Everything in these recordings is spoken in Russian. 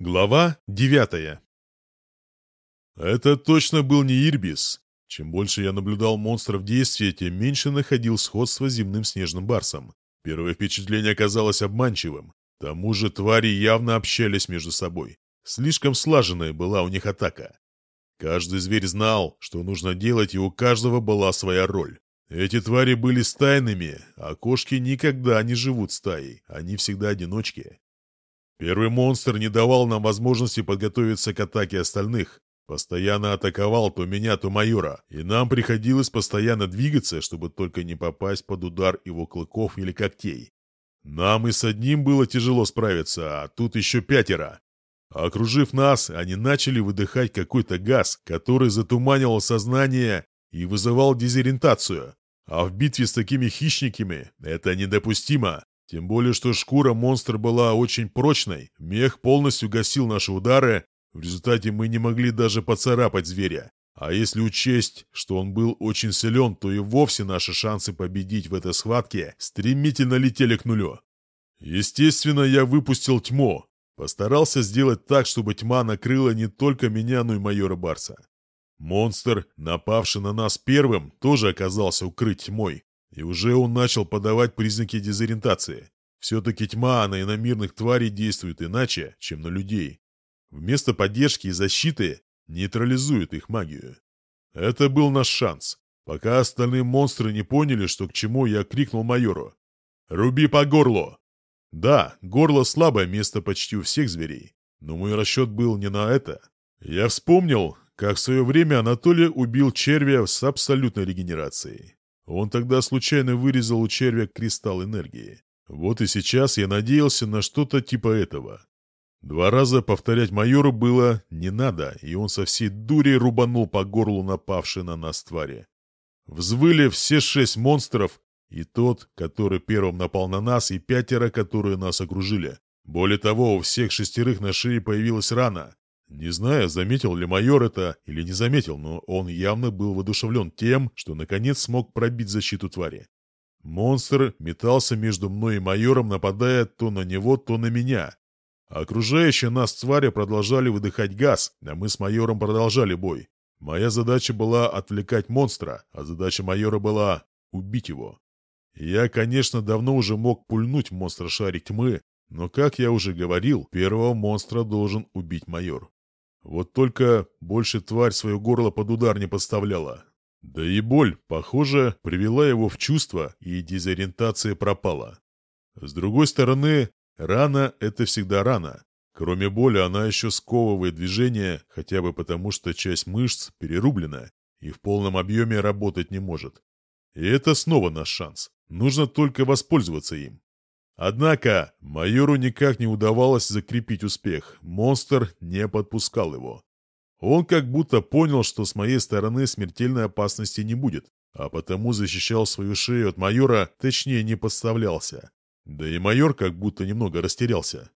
Глава девятая Это точно был не Ирбис. Чем больше я наблюдал монстров в действии, тем меньше находил сходства с земным снежным барсом. Первое впечатление оказалось обманчивым. К тому же твари явно общались между собой. Слишком слаженная была у них атака. Каждый зверь знал, что нужно делать, и у каждого была своя роль. Эти твари были стайными, а кошки никогда не живут стаей, они всегда одиночки. Первый монстр не давал нам возможности подготовиться к атаке остальных. Постоянно атаковал то меня, то майора, и нам приходилось постоянно двигаться, чтобы только не попасть под удар его клыков или когтей. Нам и с одним было тяжело справиться, а тут еще пятеро. Окружив нас, они начали выдыхать какой-то газ, который затуманивал сознание и вызывал дезориентацию. А в битве с такими хищниками это недопустимо. Тем более, что шкура монстра была очень прочной, мех полностью гасил наши удары, в результате мы не могли даже поцарапать зверя. А если учесть, что он был очень силен, то и вовсе наши шансы победить в этой схватке стремительно летели к нулю. Естественно, я выпустил тьму. Постарался сделать так, чтобы тьма накрыла не только меня, но и майора Барса. Монстр, напавший на нас первым, тоже оказался укрыт тьмой, и уже он начал подавать признаки дезориентации. Все-таки тьма на иномирных тварей действует иначе, чем на людей. Вместо поддержки и защиты нейтрализует их магию. Это был наш шанс, пока остальные монстры не поняли, что к чему я крикнул майору. «Руби по горлу!» Да, горло слабое место почти у всех зверей, но мой расчет был не на это. Я вспомнил, как в свое время Анатолий убил червя с абсолютной регенерацией. Он тогда случайно вырезал у червя кристалл энергии. Вот и сейчас я надеялся на что-то типа этого. Два раза повторять майору было не надо, и он со всей дури рубанул по горлу напавшей на нас твари. Взвыли все шесть монстров, и тот, который первым напал на нас, и пятеро, которые нас окружили. Более того, у всех шестерых на шее появилась рана. Не знаю, заметил ли майор это или не заметил, но он явно был воодушевлен тем, что наконец смог пробить защиту твари. Монстр метался между мной и майором, нападая то на него, то на меня. Окружающие нас твари продолжали выдыхать газ, а мы с майором продолжали бой. Моя задача была отвлекать монстра, а задача майора была убить его. Я, конечно, давно уже мог пульнуть монстра шарик тьмы, но, как я уже говорил, первого монстра должен убить майор. Вот только больше тварь свое горло под удар не подставляла. Да и боль, похоже, привела его в чувство, и дезориентация пропала. С другой стороны, рана – это всегда рана. Кроме боли, она еще сковывает движение, хотя бы потому, что часть мышц перерублена и в полном объеме работать не может. И это снова наш шанс. Нужно только воспользоваться им. Однако майору никак не удавалось закрепить успех, монстр не подпускал его. Он как будто понял, что с моей стороны смертельной опасности не будет, а потому защищал свою шею от майора, точнее не подставлялся. Да и майор как будто немного растерялся.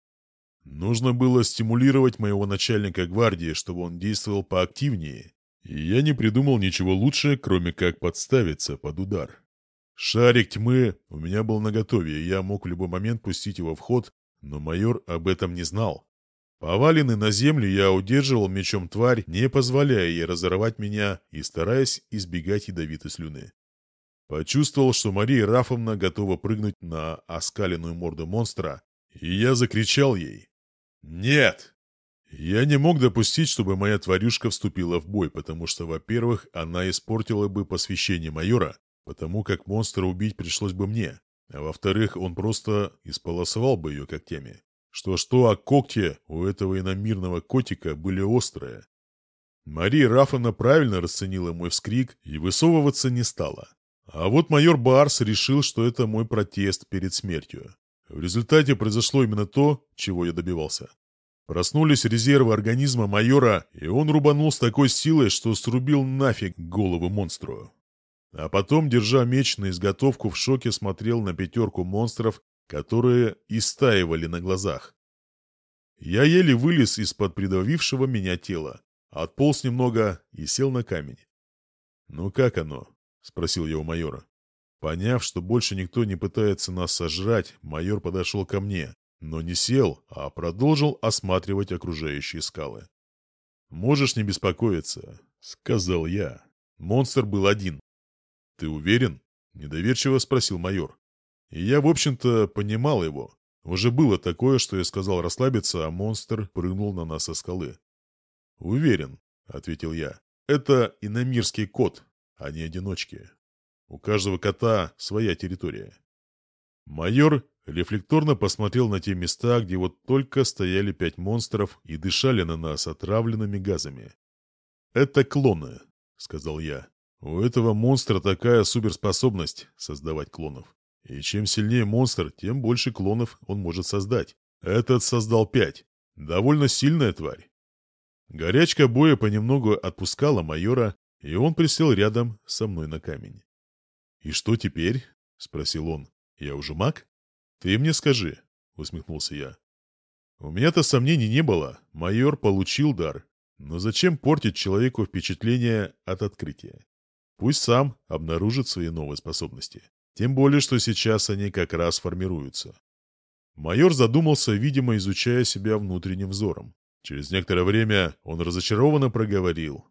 Нужно было стимулировать моего начальника гвардии, чтобы он действовал поактивнее, и я не придумал ничего лучше, кроме как подставиться под удар. Шарик тьмы у меня был наготове, и я мог в любой момент пустить его в ход, но майор об этом не знал. Поваленный на землю я удерживал мечом тварь, не позволяя ей разорвать меня и стараясь избегать ядовитой слюны. Почувствовал, что Мария Рафовна готова прыгнуть на оскаленную морду монстра, и я закричал ей. «Нет!» Я не мог допустить, чтобы моя тварюшка вступила в бой, потому что, во-первых, она испортила бы посвящение майора, потому как монстра убить пришлось бы мне. А во-вторых, он просто исполосовал бы ее когтями. Что-что, а когти у этого иномирного котика были острые. Мария Рафана правильно расценила мой вскрик и высовываться не стала. А вот майор Барс решил, что это мой протест перед смертью. В результате произошло именно то, чего я добивался. Проснулись резервы организма майора, и он рубанул с такой силой, что срубил нафиг голову монстру. А потом, держа меч на изготовку, в шоке смотрел на пятерку монстров, которые истаивали на глазах. Я еле вылез из-под придавившего меня тела, отполз немного и сел на камень. «Ну как оно?» — спросил я у майора. Поняв, что больше никто не пытается нас сожрать, майор подошел ко мне, но не сел, а продолжил осматривать окружающие скалы. «Можешь не беспокоиться», — сказал я. Монстр был один, «Ты уверен?» — недоверчиво спросил майор. И я, в общем-то, понимал его. Уже было такое, что я сказал расслабиться, а монстр прыгнул на нас со скалы. «Уверен», — ответил я. «Это иномирский кот, а не одиночки. У каждого кота своя территория». Майор рефлекторно посмотрел на те места, где вот только стояли пять монстров и дышали на нас отравленными газами. «Это клоны», — сказал я. У этого монстра такая суперспособность — создавать клонов. И чем сильнее монстр, тем больше клонов он может создать. Этот создал пять. Довольно сильная тварь. Горячка боя понемногу отпускала майора, и он присел рядом со мной на камень. «И что теперь?» — спросил он. «Я уже маг?» «Ты мне скажи», — усмехнулся я. «У меня-то сомнений не было. Майор получил дар. Но зачем портить человеку впечатление от открытия?» Пусть сам обнаружит свои новые способности. Тем более, что сейчас они как раз формируются. Майор задумался, видимо, изучая себя внутренним взором. Через некоторое время он разочарованно проговорил.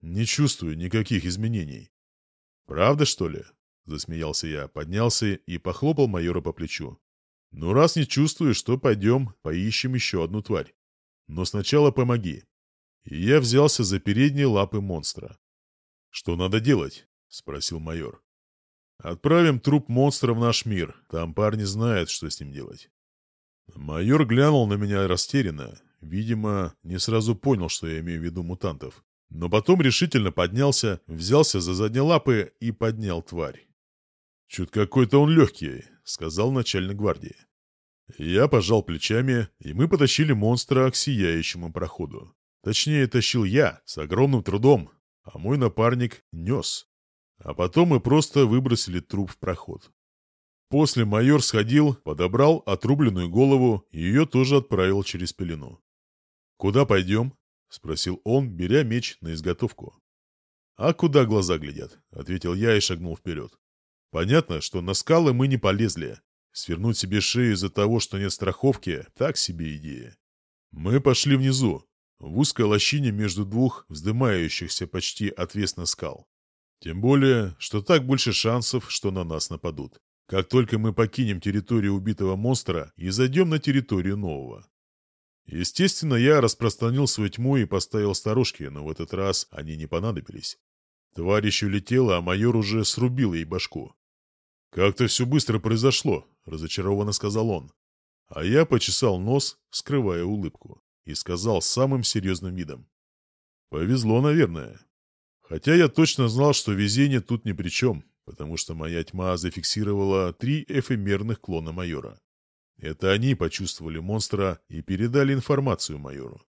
«Не чувствую никаких изменений». «Правда, что ли?» – засмеялся я, поднялся и похлопал майора по плечу. «Ну, раз не чувствуешь, то пойдем поищем еще одну тварь. Но сначала помоги». И я взялся за передние лапы монстра. «Что надо делать?» — спросил майор. «Отправим труп монстра в наш мир. Там парни знают, что с ним делать». Майор глянул на меня растерянно. Видимо, не сразу понял, что я имею в виду мутантов. Но потом решительно поднялся, взялся за задние лапы и поднял тварь. «Чуть какой-то он легкий», — сказал начальник гвардии. Я пожал плечами, и мы потащили монстра к сияющему проходу. Точнее, тащил я, с огромным трудом, а мой напарник нес. А потом мы просто выбросили труп в проход. После майор сходил, подобрал отрубленную голову и ее тоже отправил через пелену. «Куда пойдем?» — спросил он, беря меч на изготовку. «А куда глаза глядят?» — ответил я и шагнул вперед. «Понятно, что на скалы мы не полезли. Свернуть себе шею из-за того, что нет страховки — так себе идея. Мы пошли внизу, в узкой лощине между двух вздымающихся почти отвесно скал. Тем более, что так больше шансов, что на нас нападут. Как только мы покинем территорию убитого монстра и зайдем на территорию нового. Естественно, я распространил свою тьму и поставил сторожки, но в этот раз они не понадобились. Тварь еще летела, а майор уже срубил ей башку. «Как-то все быстро произошло», — разочарованно сказал он. А я почесал нос, скрывая улыбку и сказал самым серьезным видом. «Повезло, наверное. Хотя я точно знал, что везение тут ни при чем, потому что моя тьма зафиксировала три эфемерных клона майора. Это они почувствовали монстра и передали информацию майору.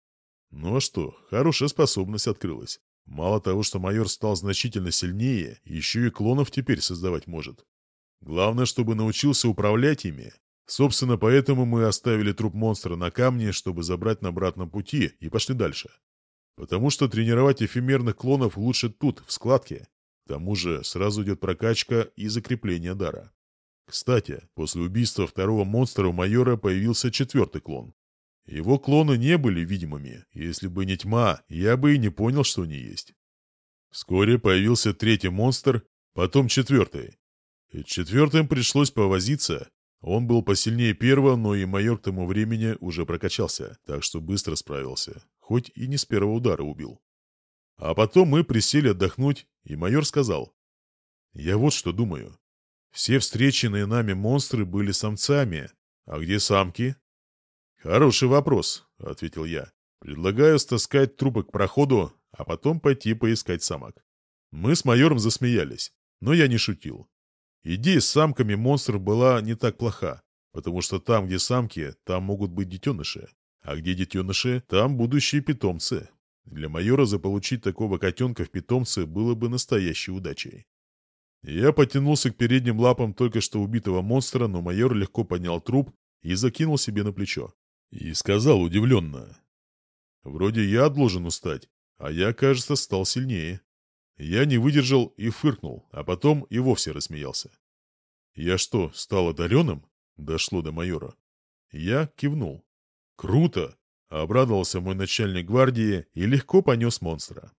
Ну а что, хорошая способность открылась. Мало того, что майор стал значительно сильнее, еще и клонов теперь создавать может. Главное, чтобы научился управлять ими, Собственно, поэтому мы оставили труп монстра на камне, чтобы забрать на обратном пути, и пошли дальше. Потому что тренировать эфемерных клонов лучше тут, в складке. К тому же сразу идет прокачка и закрепление дара. Кстати, после убийства второго монстра у майора появился четвертый клон. Его клоны не были видимыми. Если бы не тьма, я бы и не понял, что они есть. Вскоре появился третий монстр, потом четвертый. И четвертым пришлось повозиться, он был посильнее первого, но и майор к тому времени уже прокачался, так что быстро справился, хоть и не с первого удара убил. А потом мы присели отдохнуть, и майор сказал. «Я вот что думаю. Все встреченные нами монстры были самцами, а где самки?» «Хороший вопрос», — ответил я. «Предлагаю стаскать трупы к проходу, а потом пойти поискать самок». Мы с майором засмеялись, но я не шутил. Идея с самками монстров была не так плоха, потому что там, где самки, там могут быть детеныши. А где детеныши, там будущие питомцы. Для майора заполучить такого котенка в питомце было бы настоящей удачей. Я потянулся к передним лапам только что убитого монстра, но майор легко поднял труп и закинул себе на плечо. И сказал удивленно. «Вроде я должен устать, а я, кажется, стал сильнее». Я не выдержал и фыркнул, а потом и вовсе рассмеялся. «Я что, стал одаренным?» — дошло до майора. Я кивнул. «Круто!» — обрадовался мой начальник гвардии и легко понес монстра.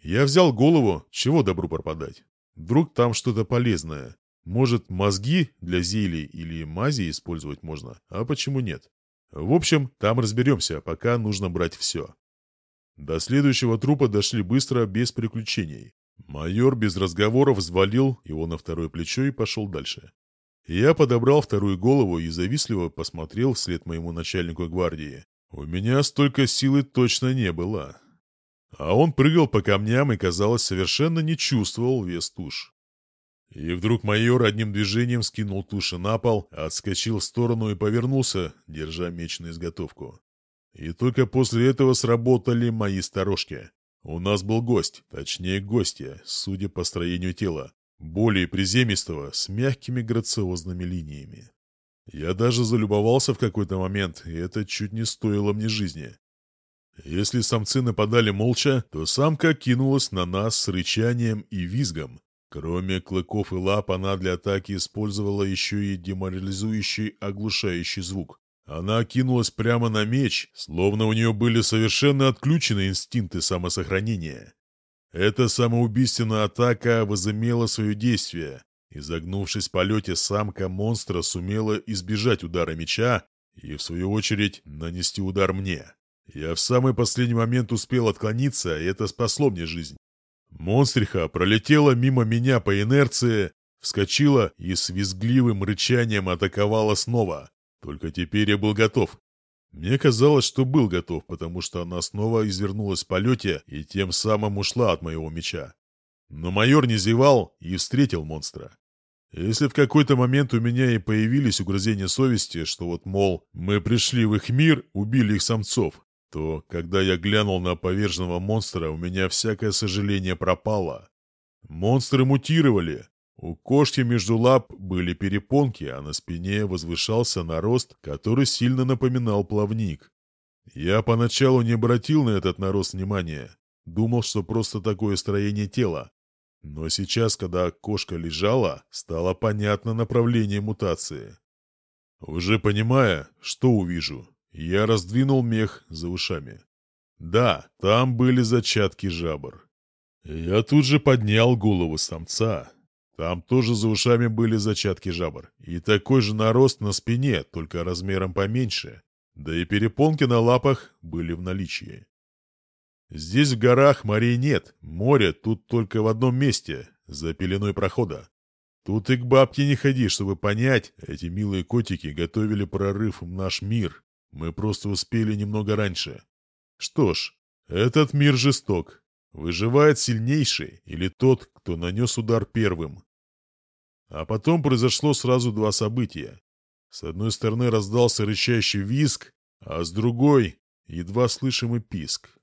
Я взял голову, чего добру пропадать. Вдруг там что-то полезное. Может, мозги для зелий или мази использовать можно, а почему нет? В общем, там разберемся, пока нужно брать все. До следующего трупа дошли быстро, без приключений. Майор без разговоров взвалил его на второе плечо и пошел дальше. Я подобрал вторую голову и завистливо посмотрел вслед моему начальнику гвардии. У меня столько силы точно не было. А он прыгал по камням и, казалось, совершенно не чувствовал вес туш. И вдруг майор одним движением скинул туши на пол, отскочил в сторону и повернулся, держа меч на изготовку. И только после этого сработали мои сторожки. У нас был гость, точнее гостья, судя по строению тела, более приземистого, с мягкими грациозными линиями. Я даже залюбовался в какой-то момент, и это чуть не стоило мне жизни. Если самцы нападали молча, то самка кинулась на нас с рычанием и визгом. Кроме клыков и лап, она для атаки использовала еще и деморализующий оглушающий звук. Она окинулась прямо на меч, словно у нее были совершенно отключены инстинкты самосохранения. Эта самоубийственная атака возымела свое действие. Изогнувшись в полете, самка монстра сумела избежать удара меча и, в свою очередь, нанести удар мне. Я в самый последний момент успел отклониться, и это спасло мне жизнь. Монстриха пролетела мимо меня по инерции, вскочила и с визгливым рычанием атаковала снова. Только теперь я был готов. Мне казалось, что был готов, потому что она снова извернулась в полете и тем самым ушла от моего меча. Но майор не зевал и встретил монстра. Если в какой-то момент у меня и появились угрызения совести, что вот, мол, мы пришли в их мир, убили их самцов, то, когда я глянул на поверженного монстра, у меня всякое сожаление пропало. Монстры мутировали, у кошки между лап были перепонки, а на спине возвышался нарост, который сильно напоминал плавник. Я поначалу не обратил на этот нарост внимания. Думал, что просто такое строение тела. Но сейчас, когда кошка лежала, стало понятно направление мутации. Уже понимая, что увижу, я раздвинул мех за ушами. Да, там были зачатки жабр. Я тут же поднял голову самца, там тоже за ушами были зачатки жабр. И такой же нарост на спине, только размером поменьше. Да и перепонки на лапах были в наличии. Здесь в горах морей нет, море тут только в одном месте, за пеленой прохода. Тут и к бабке не ходи, чтобы понять, эти милые котики готовили прорыв в наш мир. Мы просто успели немного раньше. Что ж, этот мир жесток. Выживает сильнейший или тот, кто нанес удар первым. А потом произошло сразу два события. С одной стороны раздался рычащий визг, а с другой — едва слышимый писк.